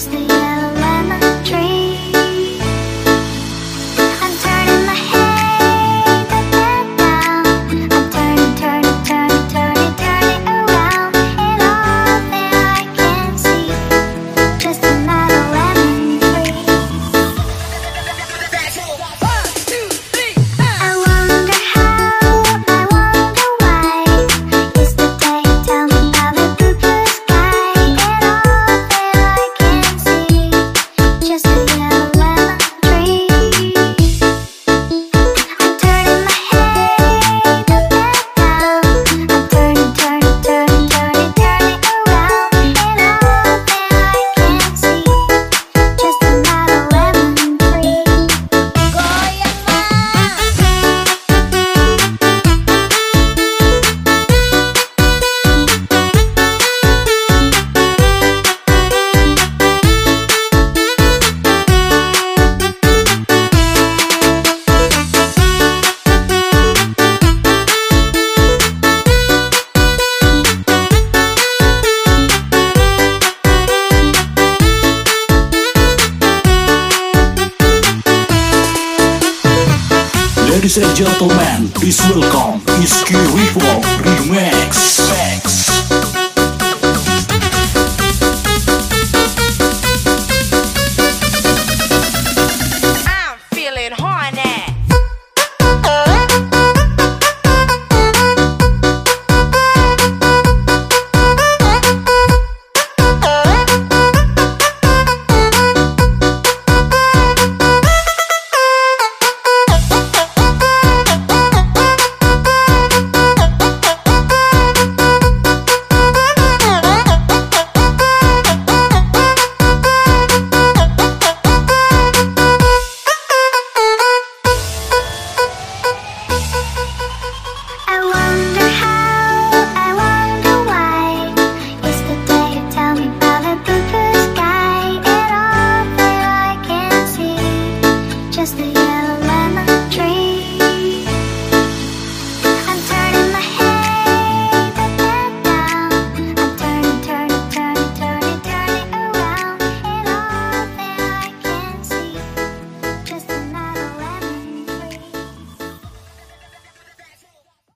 as they Ladies and gentlemen, please welcome Iski Revolve Remix.